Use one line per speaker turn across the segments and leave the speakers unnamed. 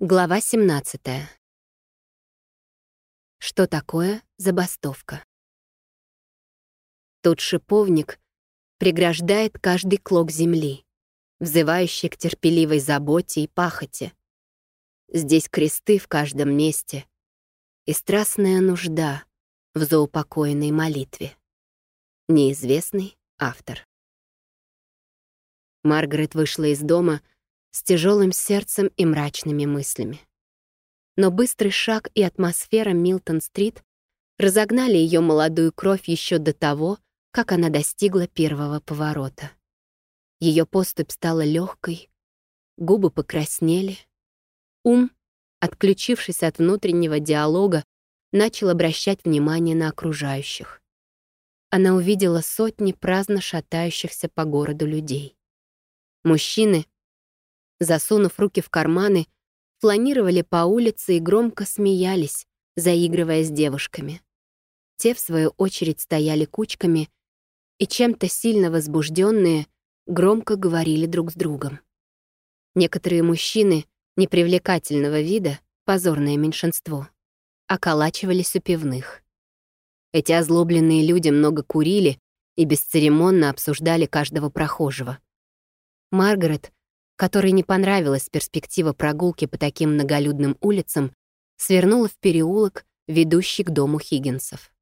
Глава 17. Что такое забастовка? Тут шиповник преграждает каждый клок земли, взывающий к терпеливой заботе и пахоте. Здесь кресты в каждом месте и страстная нужда в заупокоенной молитве. Неизвестный автор. Маргарет вышла из дома — с тяжелым сердцем и мрачными мыслями. Но быстрый шаг и атмосфера Милтон-стрит разогнали ее молодую кровь еще до того, как она достигла первого поворота. Ее поступь стала легкой, губы покраснели. Ум, отключившись от внутреннего диалога, начал обращать внимание на окружающих. Она увидела сотни праздно шатающихся по городу людей. Мужчины, засунув руки в карманы, фланировали по улице и громко смеялись, заигрывая с девушками. Те, в свою очередь, стояли кучками и чем-то сильно возбужденные громко говорили друг с другом. Некоторые мужчины непривлекательного вида, позорное меньшинство, околачивались у пивных. Эти озлобленные люди много курили и бесцеремонно обсуждали каждого прохожего. Маргарет которой не понравилась перспектива прогулки по таким многолюдным улицам, свернула в переулок, ведущий к дому Хиггинсов.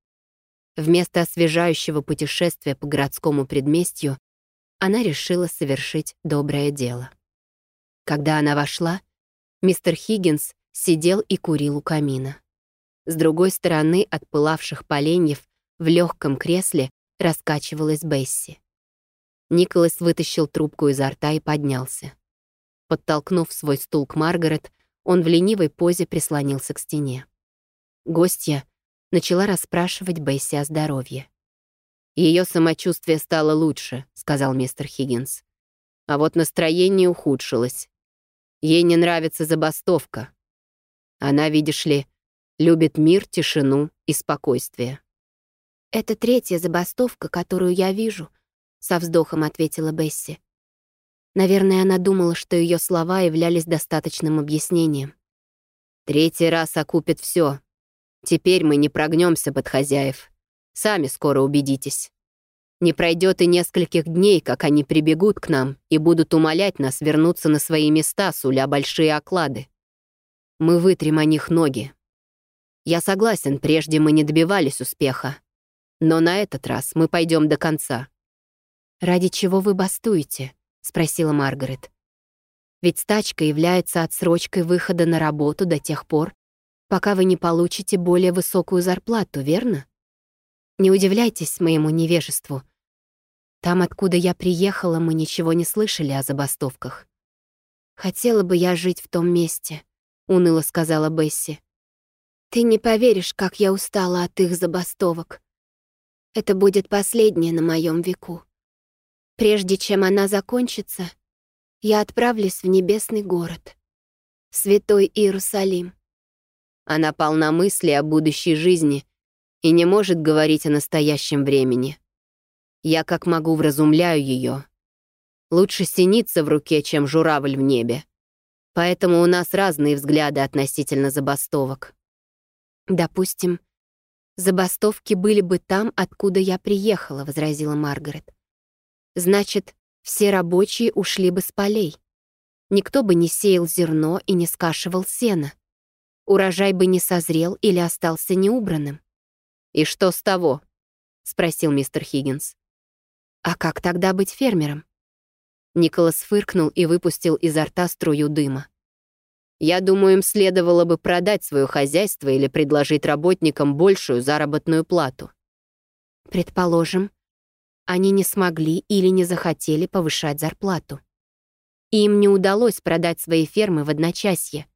Вместо освежающего путешествия по городскому предместью она решила совершить доброе дело. Когда она вошла, мистер Хиггинс сидел и курил у камина. С другой стороны от пылавших поленьев в легком кресле раскачивалась Бесси. Николас вытащил трубку изо рта и поднялся. Подтолкнув свой стул к Маргарет, он в ленивой позе прислонился к стене. Гостья начала расспрашивать Бесси о здоровье. Ее самочувствие стало лучше», — сказал мистер Хиггинс. «А вот настроение ухудшилось. Ей не нравится забастовка. Она, видишь ли, любит мир, тишину и спокойствие».
«Это третья забастовка, которую я вижу», — со вздохом ответила Бесси. Наверное, она думала, что ее слова являлись достаточным объяснением.
«Третий раз окупит все. Теперь мы не прогнемся под хозяев. Сами скоро убедитесь. Не пройдет и нескольких дней, как они прибегут к нам и будут умолять нас вернуться на свои места, суля большие оклады. Мы вытрем о них ноги. Я согласен, прежде мы не добивались успеха. Но на этот раз мы пойдем до конца.
Ради чего вы бастуете? — спросила Маргарет. «Ведь стачка является отсрочкой выхода на работу до тех пор, пока вы не получите более высокую зарплату, верно? Не удивляйтесь моему невежеству. Там, откуда я приехала, мы ничего не слышали о забастовках. Хотела бы я жить в том месте», — уныло сказала Бесси. «Ты не поверишь, как я устала от их забастовок. Это будет последнее на моем веку. Прежде чем она закончится, я отправлюсь в небесный город, святой Иерусалим.
Она полна мысли о будущей жизни и не может говорить о настоящем времени. Я как могу вразумляю ее. Лучше синица в руке, чем журавль в небе. Поэтому у нас разные взгляды относительно забастовок.
«Допустим, забастовки были бы там, откуда я приехала», — возразила Маргарет. Значит, все рабочие ушли бы с полей. Никто бы не сеял зерно и не скашивал сено. Урожай бы не созрел или остался неубранным.
«И что с того?» — спросил мистер Хиггинс.
«А как тогда быть фермером?»
Николас фыркнул и выпустил изо рта струю дыма. «Я думаю, им следовало бы продать свое хозяйство или предложить работникам большую заработную плату».
«Предположим, они не смогли или не захотели повышать зарплату. Им не удалось продать свои фермы в одночасье,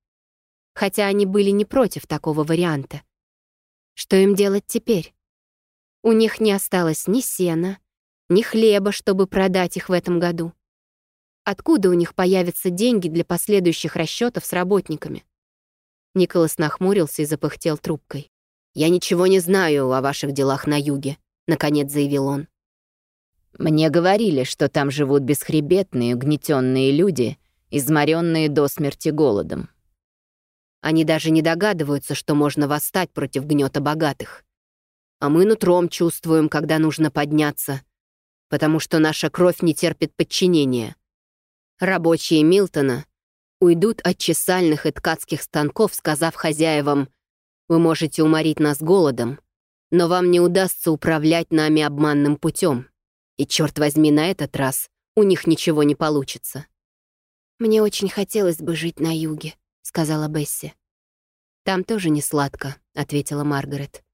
хотя они были не против такого варианта. Что им делать теперь? У них не осталось ни сена, ни хлеба, чтобы продать их в этом году. Откуда у них появятся деньги для последующих расчетов с работниками? Николас нахмурился и запыхтел трубкой.
«Я ничего не знаю о ваших делах на юге», — наконец заявил он. Мне говорили, что там живут бесхребетные, угнетенные люди, изморенные до смерти голодом. Они даже не догадываются, что можно восстать против гнета богатых. А мы нутром чувствуем, когда нужно подняться, потому что наша кровь не терпит подчинения. Рабочие Милтона уйдут от чесальных и ткацких станков, сказав хозяевам, «Вы можете уморить нас голодом, но вам не удастся управлять нами обманным путем. И, черт возьми, на этот раз у них ничего не получится».
«Мне очень хотелось бы жить на юге», — сказала Бесси.
«Там тоже не сладко», — ответила Маргарет.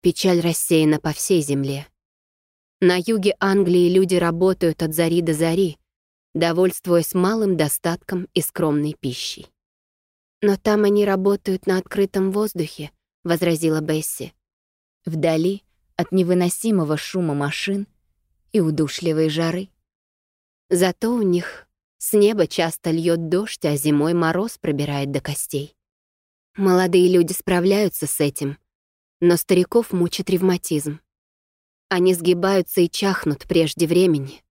Печаль рассеяна по всей земле. На юге Англии люди работают от зари до зари, довольствуясь малым достатком и скромной пищей.
«Но там они работают на открытом воздухе», — возразила Бесси. «Вдали от невыносимого шума машин и удушливой жары. Зато у них с неба часто льет дождь, а зимой мороз пробирает до костей. Молодые люди справляются с этим, но стариков мучит ревматизм. Они сгибаются и чахнут прежде времени.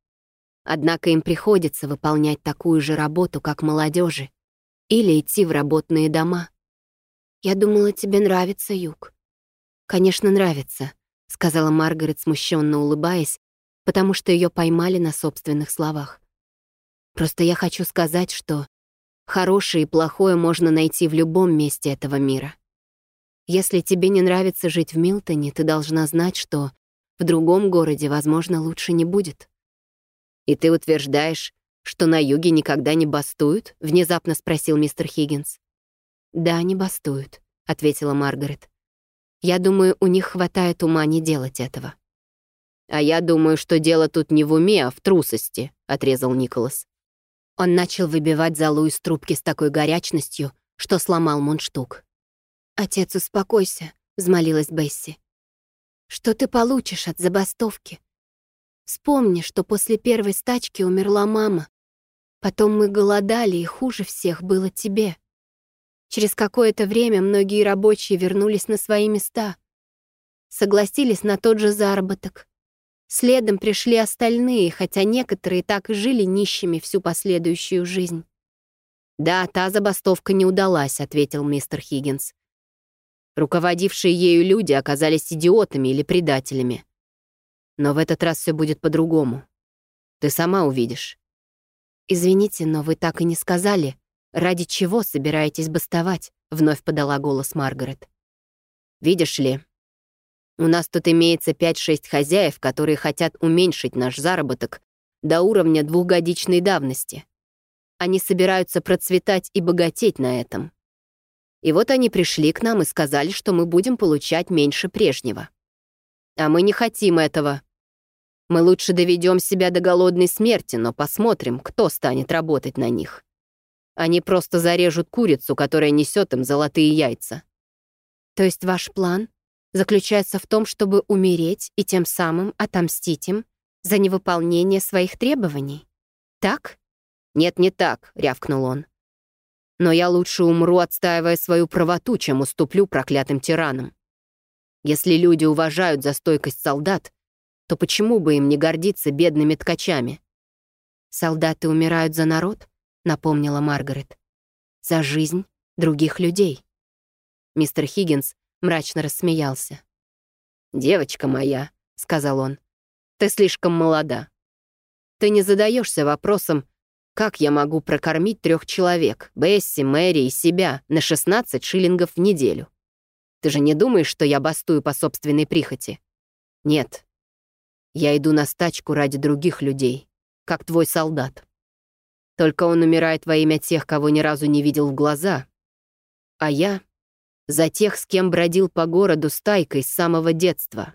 Однако им приходится выполнять такую же работу, как молодежи, или идти в работные дома. «Я думала, тебе нравится юг». «Конечно, нравится», — сказала Маргарет, смущенно улыбаясь, потому что ее поймали на собственных словах. «Просто я хочу сказать, что хорошее и плохое можно найти в любом месте этого мира. Если тебе не нравится жить в Милтоне, ты должна знать, что в другом городе, возможно, лучше не будет».
«И ты утверждаешь, что на юге никогда не бастуют?» — внезапно спросил мистер Хиггинс.
«Да, не бастуют», — ответила Маргарет. «Я думаю, у них хватает ума не делать этого».
«А я думаю, что дело тут не в уме, а в трусости», — отрезал Николас. Он начал выбивать залу из трубки с такой горячностью, что сломал мундштук.
«Отец, успокойся», — взмолилась Бесси. «Что ты получишь от забастовки? Вспомни, что после первой стачки умерла мама. Потом мы голодали, и хуже всех было тебе. Через какое-то время многие рабочие вернулись на свои места. Согласились на тот же заработок. Следом пришли остальные, хотя некоторые так и жили нищими всю последующую жизнь.
«Да, та забастовка не удалась», — ответил мистер Хиггинс. Руководившие ею люди оказались идиотами или предателями. Но в этот раз все будет по-другому. Ты сама увидишь.
«Извините, но вы так и не сказали, ради чего собираетесь бастовать?» — вновь подала голос Маргарет.
«Видишь ли, у нас тут имеется 5-6 хозяев, которые хотят уменьшить наш заработок до уровня двухгодичной давности. Они собираются процветать и богатеть на этом. И вот они пришли к нам и сказали, что мы будем получать меньше прежнего. А мы не хотим этого. Мы лучше доведем себя до голодной смерти, но посмотрим, кто станет работать на них. Они просто зарежут курицу, которая несет им золотые яйца.
То есть ваш план заключается в том, чтобы умереть и тем самым отомстить им за невыполнение своих требований? Так?
Нет, не так, рявкнул он. Но я лучше умру, отстаивая свою правоту, чем уступлю проклятым тиранам. Если люди уважают за стойкость солдат, то почему бы им не гордиться бедными ткачами?
«Солдаты умирают за народ», — напомнила Маргарет. «За жизнь других людей».
Мистер Хиггинс мрачно рассмеялся. «Девочка моя», — сказал он, — «ты слишком молода. Ты не задаешься вопросом, как я могу прокормить трех человек, Бесси, Мэри и себя, на 16 шиллингов в неделю? Ты же не думаешь, что я бастую по собственной прихоти? Нет. Я иду на стачку ради других людей, как твой солдат. Только он умирает во имя тех, кого ни разу не видел в глаза. А я — за тех, с кем бродил по городу стайкой с самого детства.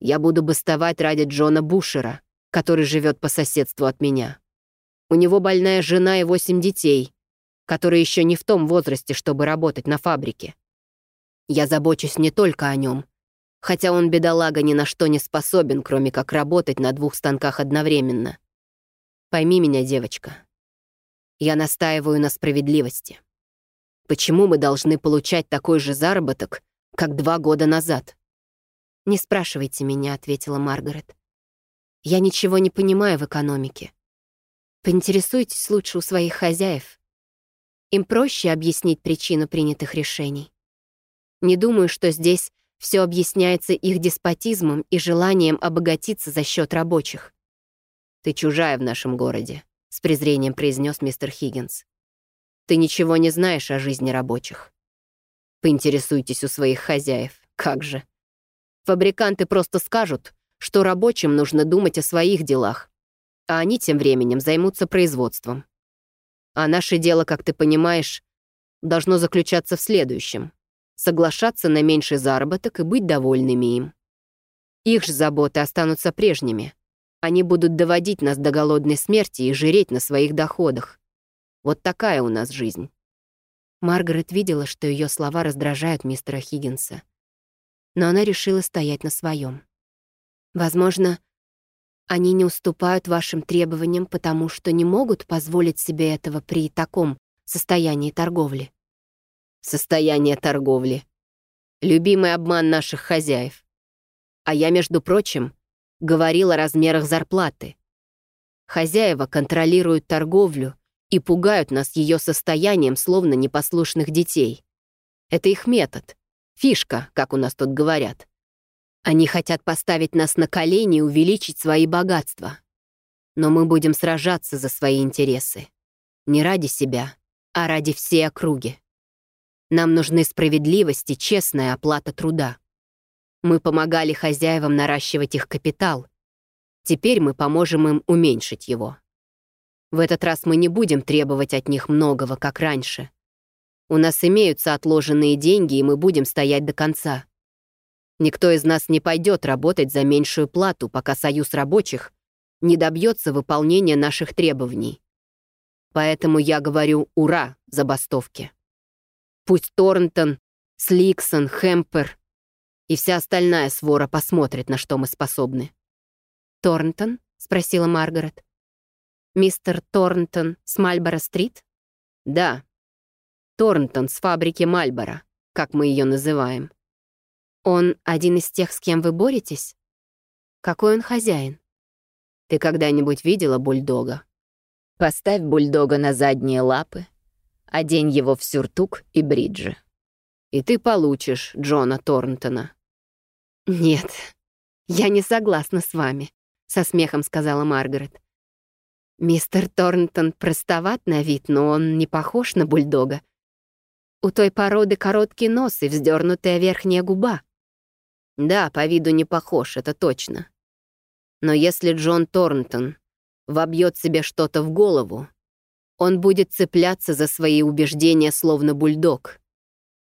Я буду бастовать ради Джона Бушера, который живет по соседству от меня. У него больная жена и восемь детей, которые еще не в том возрасте, чтобы работать на фабрике. Я забочусь не только о нем, хотя он, бедолага, ни на что не способен, кроме как работать на двух станках одновременно. Пойми меня, девочка. Я настаиваю на справедливости. Почему мы должны получать такой же заработок, как два года назад?
«Не спрашивайте меня», — ответила Маргарет. «Я ничего не понимаю в экономике. Поинтересуйтесь лучше у своих хозяев.
Им проще объяснить причину принятых решений. Не думаю, что здесь все объясняется их деспотизмом и желанием обогатиться за счет рабочих. «Ты чужая в нашем городе», — с презрением произнес мистер Хиггинс. «Ты ничего не знаешь о жизни рабочих. Поинтересуйтесь у своих хозяев, как же. Фабриканты просто скажут, что рабочим нужно думать о своих делах, а они тем временем займутся производством. А наше дело, как ты понимаешь, должно заключаться в следующем — соглашаться на меньший заработок и быть довольными им. Их же заботы останутся прежними. Они будут доводить нас до голодной смерти и жиреть на своих доходах. Вот такая у нас жизнь. Маргарет видела, что ее слова раздражают мистера Хиггинса. Но она решила стоять на своем. Возможно, они не уступают вашим требованиям, потому что не могут позволить себе этого при таком состоянии торговли. Состояние торговли. Любимый обман наших хозяев. А я, между прочим, говорил о размерах зарплаты. Хозяева контролируют торговлю и пугают нас ее состоянием, словно непослушных детей. Это их метод. Фишка, как у нас тут говорят. Они хотят поставить нас на колени и увеличить свои богатства. Но мы будем сражаться за свои интересы. Не ради себя, а ради всей округи. Нам нужны справедливость и честная оплата труда. Мы помогали хозяевам наращивать их капитал. Теперь мы поможем им уменьшить его. В этот раз мы не будем требовать от них многого, как раньше. У нас имеются отложенные деньги, и мы будем стоять до конца. Никто из нас не пойдет работать за меньшую плату, пока Союз рабочих не добьется выполнения наших требований. Поэтому я говорю «Ура!» забастовке. Пусть Торнтон, Сликсон, Хэмпер и вся остальная свора посмотрит, на что мы способны.
«Торнтон?» — спросила Маргарет. Мистер Торнтон с Мальборо-стрит?
Да. Торнтон с фабрики Мальборо, как мы ее называем.
Он один из тех, с кем вы боретесь? Какой он хозяин?
Ты когда-нибудь видела бульдога? Поставь бульдога на задние лапы, одень его в сюртук и бриджи. И ты получишь Джона Торнтона.
«Нет, я не согласна с вами», — со смехом сказала Маргарет. Мистер Торнтон простоват на вид, но он не похож на бульдога. У той породы короткий нос и вздернутая верхняя губа.
Да, по виду не похож, это точно. Но если Джон Торнтон вобьет себе что-то в голову, он будет цепляться за свои убеждения, словно бульдог.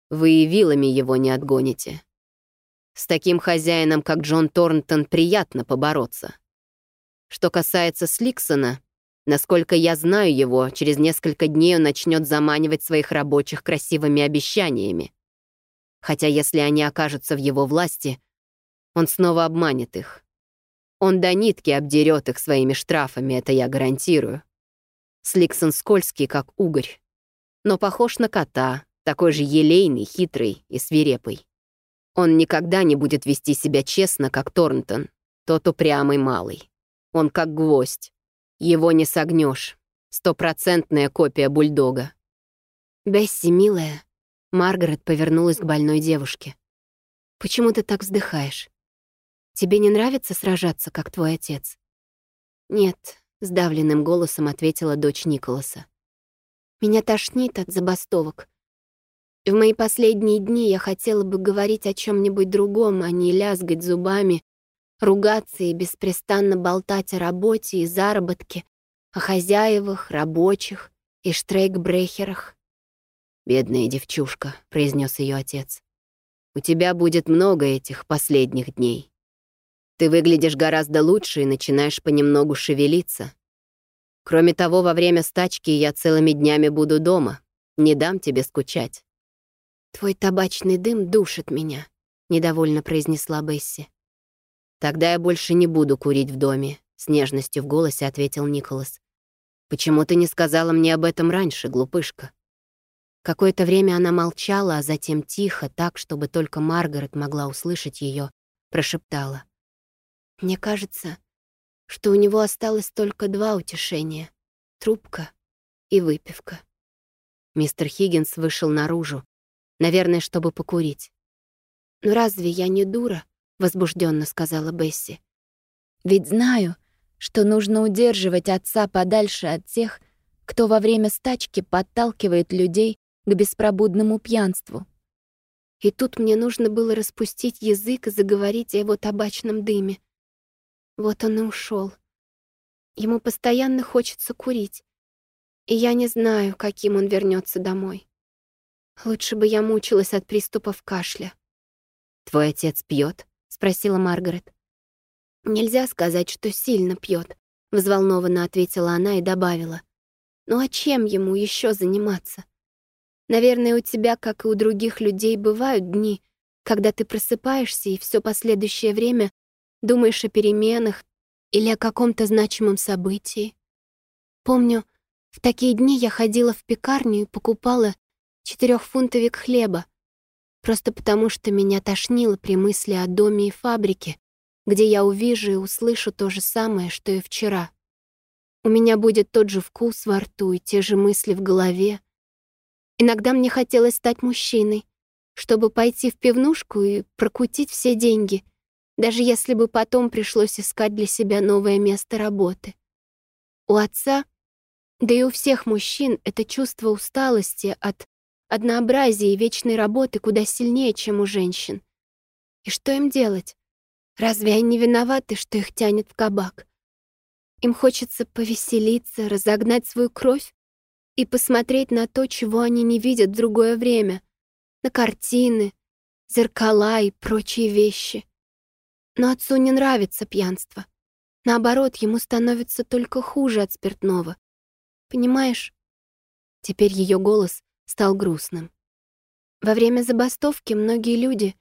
Вы и вилами его не отгоните. С таким хозяином, как Джон Торнтон, приятно побороться. Что касается Сликсона, Насколько я знаю его, через несколько дней он начнет заманивать своих рабочих красивыми обещаниями. Хотя если они окажутся в его власти, он снова обманет их. Он до нитки обдерет их своими штрафами, это я гарантирую. Сликсон скользкий, как угорь. Но похож на кота, такой же елейный, хитрый и свирепый. Он никогда не будет вести себя честно, как Торнтон, тот упрямый малый. Он как гвоздь. Его не согнешь. Стопроцентная копия бульдога.
«Бесси, милая», — Маргарет повернулась к больной девушке. «Почему ты так вздыхаешь? Тебе не нравится сражаться, как твой отец?» «Нет», — сдавленным голосом ответила дочь Николаса. «Меня тошнит от забастовок. В мои последние дни я хотела бы говорить о чем нибудь другом, а не лязгать зубами ругаться и беспрестанно болтать о работе и заработке, о хозяевах, рабочих и штрейкбрехерах.
«Бедная девчушка», — произнес ее отец. «У тебя будет много этих последних дней. Ты выглядишь гораздо лучше и начинаешь понемногу шевелиться. Кроме того, во время стачки я целыми днями буду дома, не дам тебе скучать».
«Твой табачный дым душит меня», — недовольно произнесла Бесси.
«Тогда я больше не буду курить в доме», — с нежностью в голосе ответил Николас. «Почему ты не сказала мне об этом раньше, глупышка?»
Какое-то время она молчала, а затем тихо, так, чтобы только Маргарет могла услышать ее, прошептала. «Мне кажется, что у него осталось только два утешения — трубка и выпивка».
Мистер Хиггинс вышел наружу, наверное, чтобы покурить.
«Ну разве я не дура?» — возбужденно сказала Бесси. «Ведь знаю, что нужно удерживать отца подальше от тех, кто во время стачки подталкивает людей к беспробудному пьянству. И тут мне нужно было распустить язык и заговорить о его табачном дыме. Вот он и ушел. Ему постоянно хочется курить. И я не знаю, каким он вернется домой. Лучше бы я мучилась от приступов кашля.
«Твой отец пьет? Спросила Маргарет.
«Нельзя сказать, что сильно пьет, взволнованно ответила она и добавила. «Ну а чем ему еще заниматься? Наверное, у тебя, как и у других людей, бывают дни, когда ты просыпаешься и все последующее время думаешь о переменах или о каком-то значимом событии. Помню, в такие дни я ходила в пекарню и покупала четырехфунтовик хлеба, просто потому что меня тошнило при мысли о доме и фабрике, где я увижу и услышу то же самое, что и вчера. У меня будет тот же вкус во рту и те же мысли в голове, Иногда мне хотелось стать мужчиной, чтобы пойти в пивнушку и прокутить все деньги, даже если бы потом пришлось искать для себя новое место работы. У отца, да и у всех мужчин, это чувство усталости от однообразия и вечной работы куда сильнее, чем у женщин. И что им делать? Разве они виноваты, что их тянет в кабак? Им хочется повеселиться, разогнать свою кровь, и посмотреть на то, чего они не видят в другое время, на картины, зеркала и прочие вещи. Но отцу не нравится пьянство. Наоборот, ему становится только хуже от спиртного. Понимаешь? Теперь ее голос стал грустным. Во время забастовки многие люди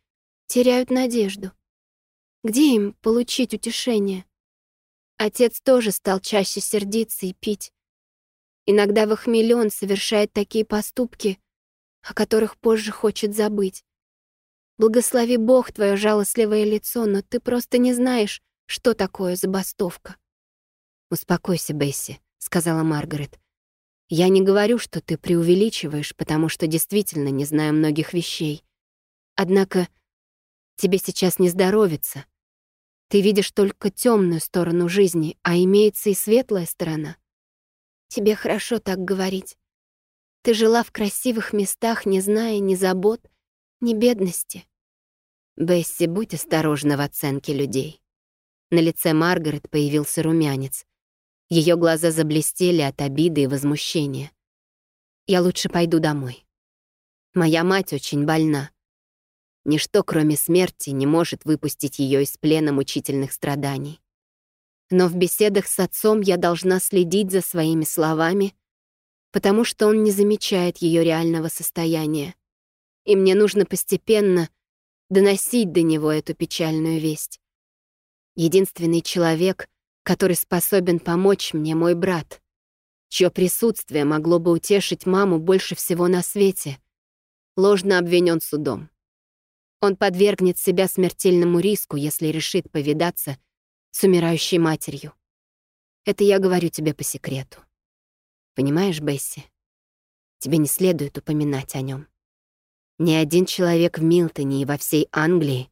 теряют надежду. Где им получить утешение? Отец тоже стал чаще сердиться и пить. Иногда в он совершает такие поступки, о которых позже хочет забыть. Благослови Бог твое жалостливое лицо, но ты просто не знаешь, что такое забастовка.
«Успокойся, Бесси», — сказала Маргарет. «Я не говорю, что ты преувеличиваешь, потому что действительно не знаю многих вещей. Однако тебе сейчас не здоровится. Ты видишь только темную сторону жизни, а имеется и светлая сторона.
Тебе хорошо так говорить. Ты жила в красивых местах, не зная ни забот, ни бедности.
Бесси, будь осторожна в оценке людей. На лице Маргарет появился румянец. Ее глаза заблестели от обиды и возмущения. Я лучше пойду домой. Моя мать очень больна. Ничто, кроме смерти, не может выпустить ее из плена мучительных страданий. Но в беседах с отцом я должна следить за своими словами, потому что он не замечает ее реального состояния. И мне нужно постепенно доносить до него эту печальную весть. Единственный человек, который способен помочь мне, мой брат, чье присутствие могло бы утешить маму больше всего на свете, ложно обвинен судом. Он подвергнет себя смертельному риску, если решит повидаться с умирающей матерью. Это я говорю тебе по секрету. Понимаешь, Бесси? Тебе не следует упоминать о нем. Ни один человек в Милтоне и во всей Англии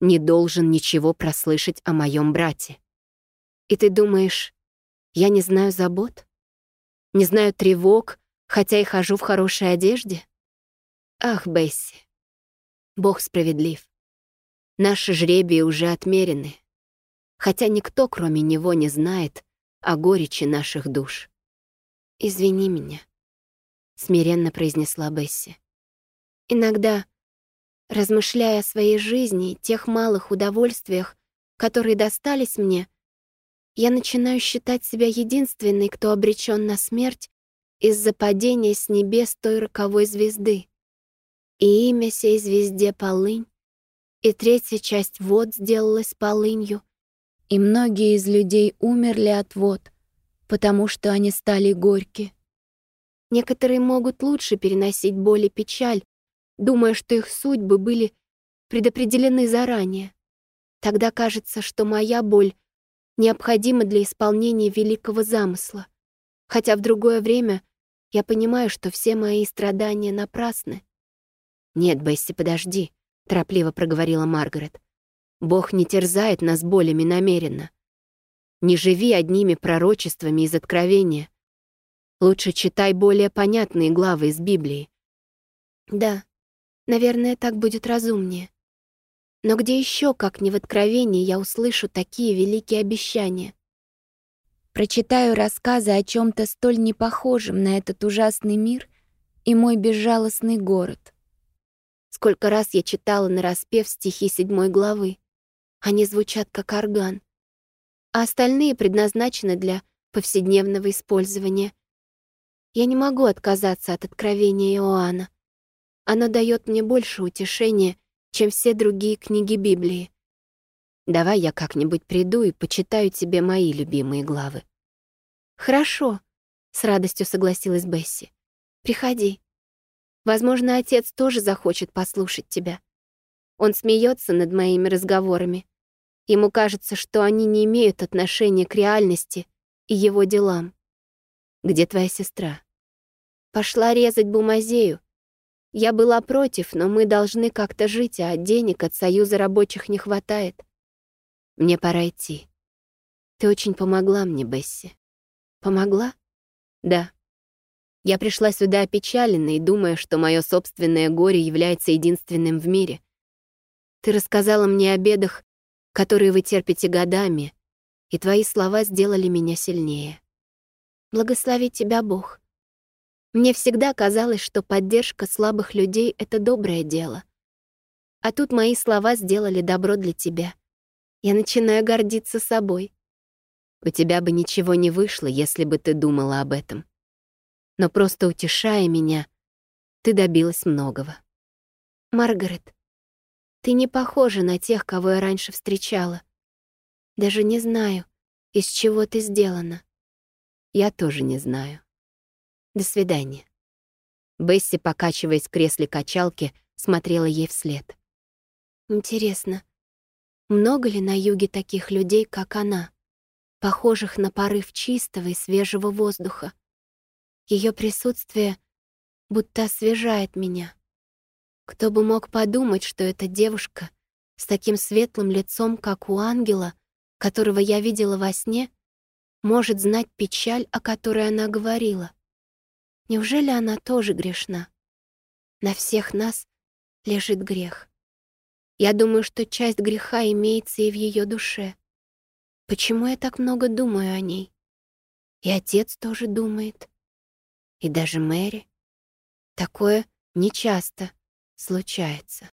не должен ничего прослышать о моем брате. И ты думаешь, я не знаю забот? Не знаю тревог, хотя и хожу в хорошей одежде? Ах, Бесси, Бог справедлив. Наши жребии уже отмерены хотя никто, кроме него, не знает о горечи наших душ. «Извини меня», — смиренно произнесла Бесси. «Иногда, размышляя о своей жизни, тех малых удовольствиях, которые достались мне, я начинаю считать себя единственной, кто обречен на смерть из-за падения с небес той роковой звезды. И имя сей звезде полынь, и третья часть вод сделалась полынью, и многие из людей умерли от вод, потому что они стали горьки. Некоторые могут лучше переносить боль и печаль, думая, что их судьбы были предопределены заранее. Тогда кажется, что моя боль необходима для исполнения великого замысла, хотя в другое время я понимаю, что все мои страдания напрасны. «Нет, Бесси, подожди», — торопливо проговорила Маргарет. «Бог не терзает нас болями намеренно. Не живи одними пророчествами из Откровения. Лучше читай более понятные главы из Библии». «Да, наверное, так будет разумнее. Но где еще, как не в Откровении, я услышу такие великие обещания? Прочитаю рассказы о чем то столь непохожем на этот ужасный мир и мой безжалостный город. Сколько раз я читала на распев стихи седьмой главы. Они звучат как орган. А остальные предназначены для повседневного использования. Я не могу отказаться от откровения Иоанна. Оно дает мне больше утешения, чем все другие книги Библии. Давай я как-нибудь приду и почитаю тебе мои любимые главы. Хорошо, с радостью согласилась Бесси. Приходи. Возможно, отец тоже захочет послушать тебя. Он смеется над моими разговорами. Ему кажется, что они не имеют отношения к реальности и его делам. Где твоя сестра? Пошла резать бумазею. Я была против, но мы должны как-то жить, а денег от Союза рабочих не хватает. Мне пора идти. Ты очень помогла мне, Бесси. Помогла? Да. Я пришла сюда опечаленной, думая, что мое собственное горе является единственным в мире. Ты рассказала мне о бедах, которые вы терпите годами, и твои слова сделали меня сильнее. Благослови тебя Бог. Мне всегда казалось, что поддержка слабых людей — это доброе дело. А тут мои слова сделали добро для тебя — я начинаю гордиться собой. У тебя бы ничего не вышло, если бы ты думала об этом. Но просто утешая меня, ты добилась многого. Маргарет, ты не похожа на тех, кого я раньше встречала. Даже не знаю, из чего ты сделана. Я тоже не знаю. До свидания. Бесси, покачиваясь в кресле качалки, смотрела ей вслед. Интересно, много ли на юге таких людей, как она, похожих на порыв чистого и свежего воздуха? Ее присутствие будто освежает меня. Кто бы мог подумать, что эта девушка с таким светлым лицом, как у ангела, которого я видела во сне, может знать печаль, о которой она говорила. Неужели она тоже грешна? На всех нас лежит грех. Я думаю, что часть греха имеется и в ее душе. Почему я так много думаю о ней? И отец тоже думает. И даже Мэри. Такое нечасто случается.